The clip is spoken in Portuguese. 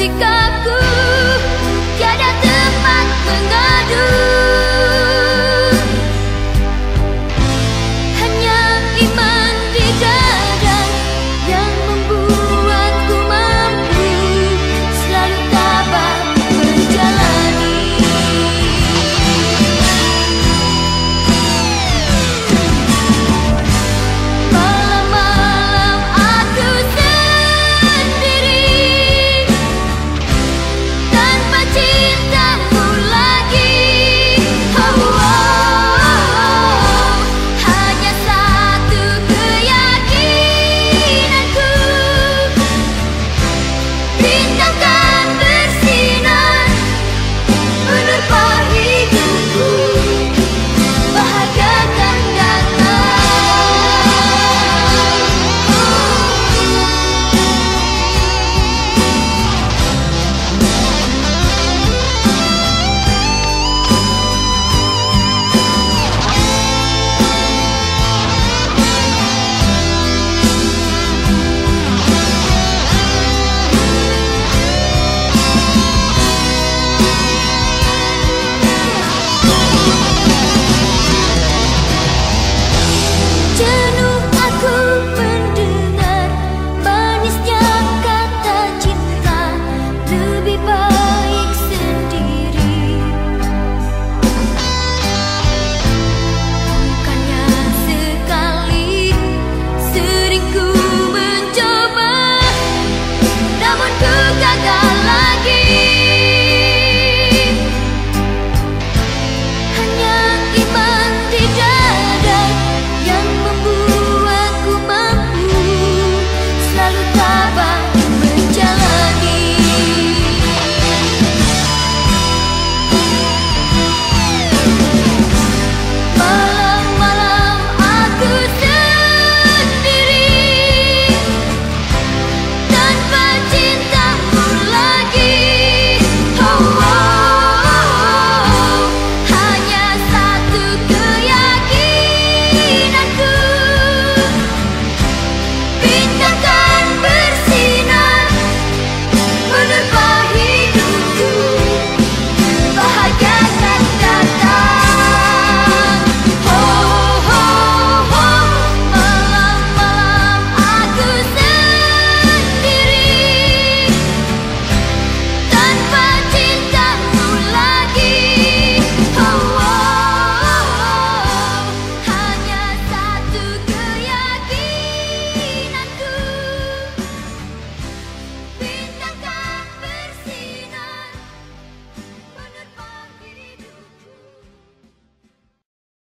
ficar.